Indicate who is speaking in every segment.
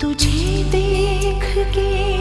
Speaker 1: तुझे देख के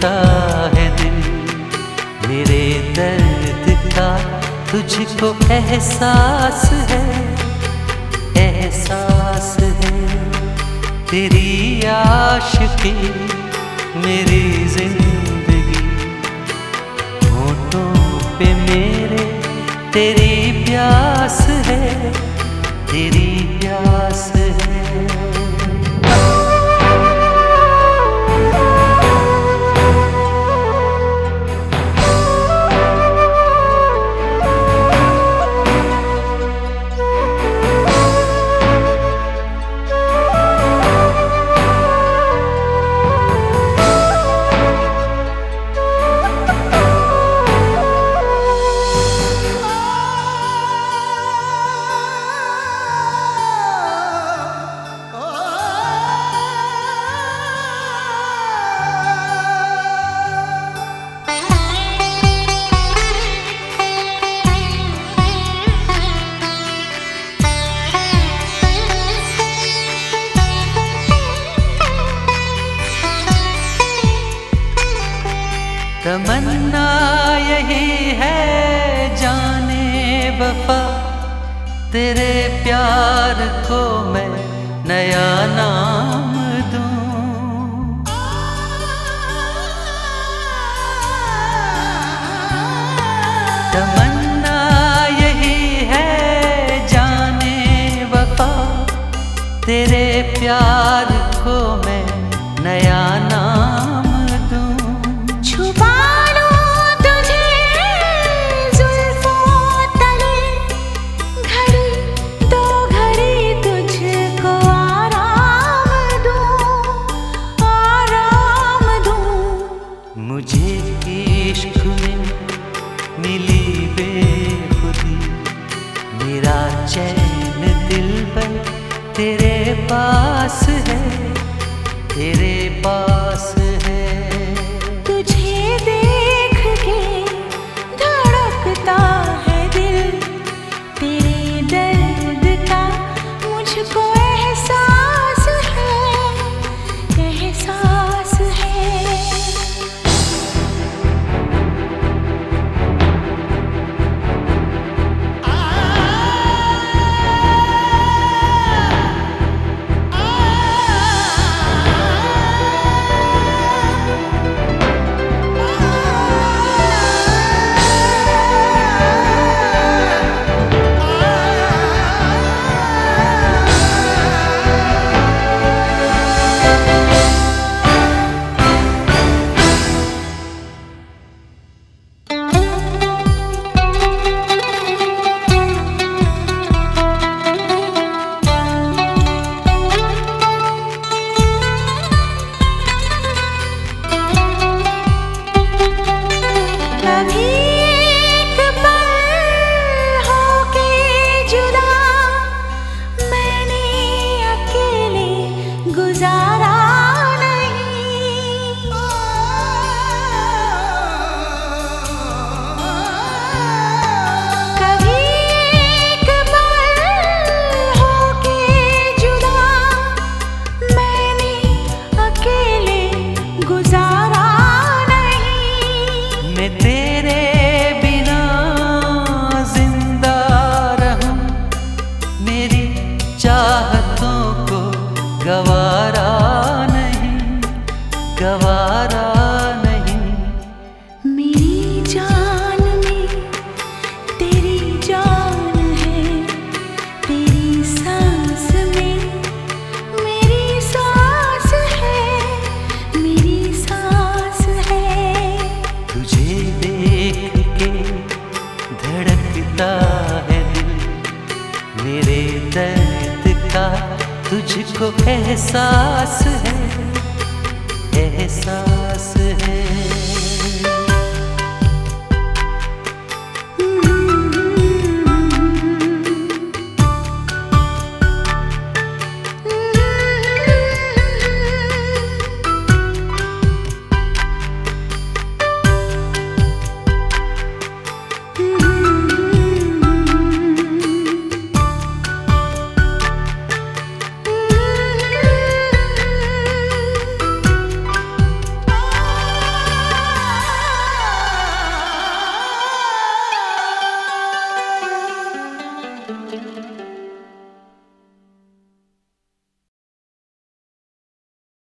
Speaker 1: धड़कता है दिल। मेरे
Speaker 2: दर्द का तुझको एहसास है। एहसास है। तेरी आशिकी मेरी ज़िंदगी। होठों पे मेरे तेरी प्यास है। तेरी प्यास है। तेरे प्यार को मैं नया नाम दूँ। तमन्ना यही है जाने वफा। तेरे प्यार को मैं नया नाम
Speaker 1: एहसास
Speaker 2: एहसास है।